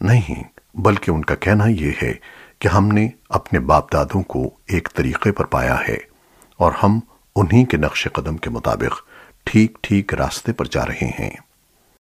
نہیں، بلکہ ان کا کہنا یہ ہے کہ ہم نے اپنے باپ دادوں کو ایک طریقے پر پایا ہے اور ہم انہی کے نقش قدم کے مطابق ٹھیک ٹھیک راستے پر جا رہے ہیں۔